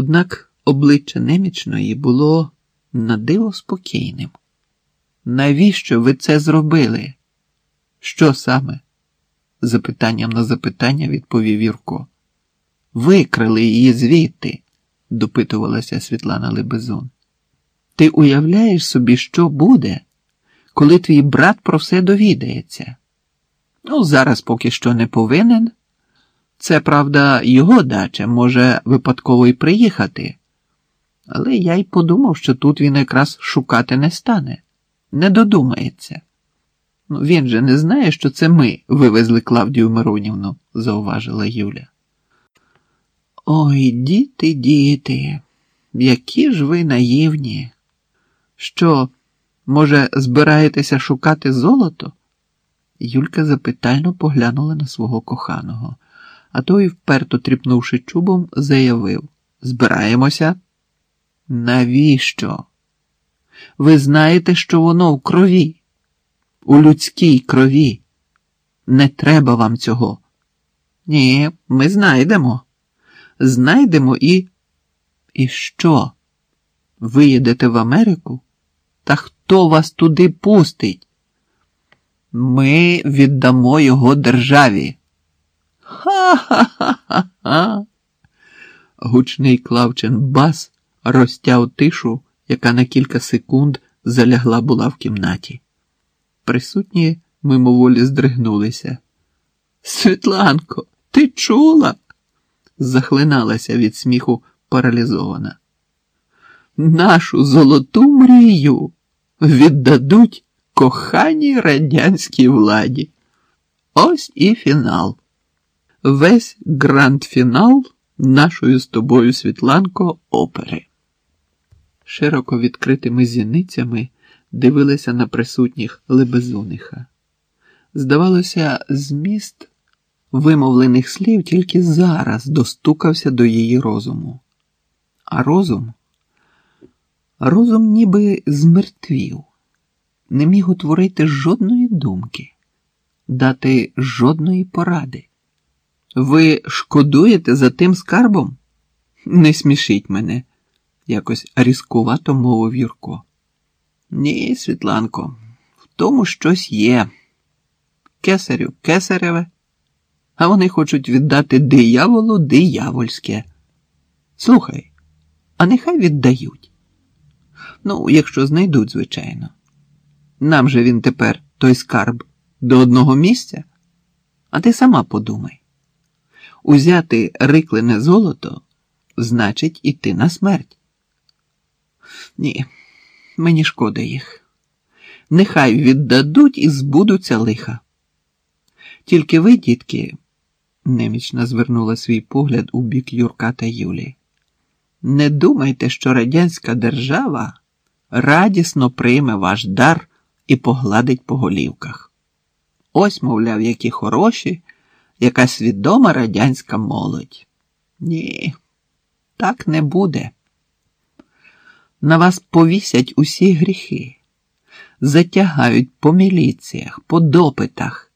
Однак обличчя немічної було надиво спокійним. Навіщо ви це зробили? Що саме? Запитанням на запитання відповів Юрко. Викрили її звідти, допитувалася Світлана Лебезун. Ти уявляєш собі, що буде, коли твій брат про все довідається? Ну, зараз поки що не повинен. Це, правда, його дача може випадково й приїхати. Але я й подумав, що тут він якраз шукати не стане, не додумається. Ну, він же не знає, що це ми вивезли Клавдію Миронівну, зауважила Юля. Ой, діти, діти, які ж ви наївні. Що, може, збираєтеся шукати золото? Юлька запитально поглянула на свого коханого, а той, вперто тріпнувши чубом, заявив Збираємося? Навіщо? Ви знаєте, що воно в крові, у людській крові. Не треба вам цього. Ні, ми знайдемо. Знайдемо і. І що? Виїдете в Америку? Та хто вас туди пустить? Ми віддамо його державі. Ха-ха-ха-ха. Гучний Клавчин бас розтяв тишу, яка на кілька секунд залягла була в кімнаті. Присутні мимоволі здригнулися. Світланко, ти чула? захлиналася від сміху паралізована. Нашу золоту мрію віддадуть коханій радянській владі. Ось і фінал. Весь гранд-фінал нашої з тобою, Світланко, опери. Широко відкритими зіницями дивилися на присутніх лебезуниха. Здавалося, зміст вимовлених слів тільки зараз достукався до її розуму. А розум, розум ніби змертвів, не міг утворити жодної думки, дати жодної поради. Ви шкодуєте за тим скарбом? Не смішіть мене, якось різкувато мовив Юрко. Ні, Світланко, в тому щось є. Кесарю кесареве, а вони хочуть віддати дияволу диявольське. Слухай, а нехай віддають. Ну, якщо знайдуть, звичайно. Нам же він тепер той скарб до одного місця, а ти сама подумай. Узяти риклене золото значить іти на смерть. Ні, мені шкода їх. Нехай віддадуть і збудуться лиха. Тільки ви, дітки, немічно звернула свій погляд у бік Юрка та Юлі. Не думайте, що радянська держава радісно прийме ваш дар і погладить по голівках. Ось, мовляв, які хороші, яка свідома радянська молодь. Ні, так не буде. На вас повісять усі гріхи, затягають по міліціях, по допитах.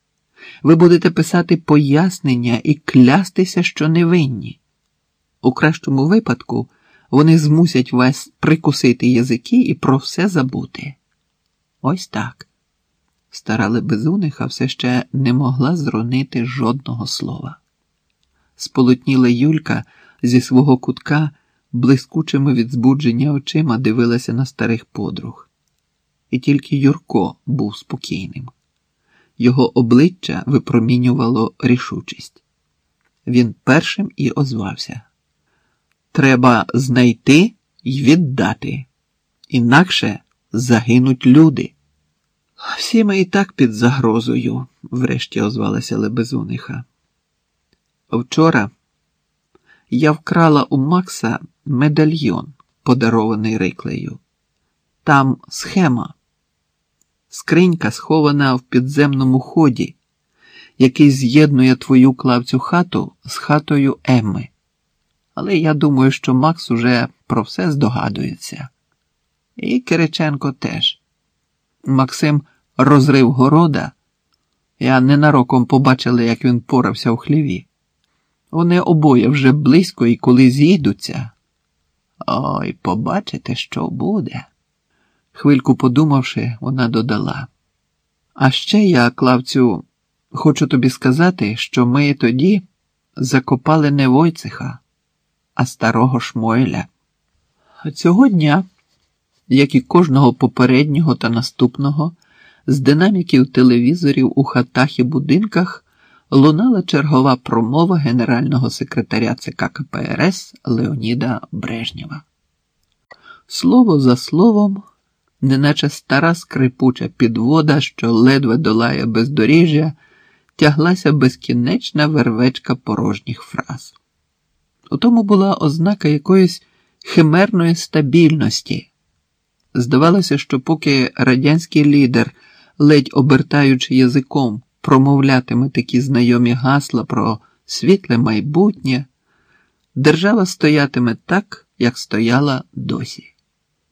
Ви будете писати пояснення і клястися, що невинні. У кращому випадку вони змусять вас прикусити язики і про все забути. Ось так. Стара Лебезуниха все ще не могла зронити жодного слова. Сполотніла Юлька зі свого кутка блискучими від збудження очима дивилася на старих подруг. І тільки Юрко був спокійним. Його обличчя випромінювало рішучість. Він першим і озвався. Треба знайти й віддати, інакше загинуть люди. Всі ми і так під загрозою, врешті озвалася Лебезуниха. Вчора я вкрала у Макса медальйон, подарований Риклею. Там схема, скринька схована в підземному ході, який з'єднує твою клавцю хату з хатою Емми. Але я думаю, що Макс уже про все здогадується. І Кириченко теж. Максим розрив города. Я ненароком побачила, як він порався у хліві. Вони обоє вже близько і коли зійдуться, Ой, побачите, що буде. Хвильку подумавши, вона додала. А ще я, Клавцю, хочу тобі сказати, що ми тоді закопали не Войцеха, а старого Шмойля. Цього дня, як і кожного попереднього та наступного, з динаміків телевізорів у хатах і будинках лунала чергова промова генерального секретаря ЦК КПРС Леоніда Брежнєва. Слово за словом, неначе стара скрипуча підвода, що ледве долає бездоріжжя, тяглася безкінечна вервечка порожніх фраз. У тому була ознака якоїсь химерної стабільності. Здавалося, що поки радянський лідер, ледь обертаючи язиком, промовлятиме такі знайомі гасла про світле майбутнє, держава стоятиме так, як стояла досі.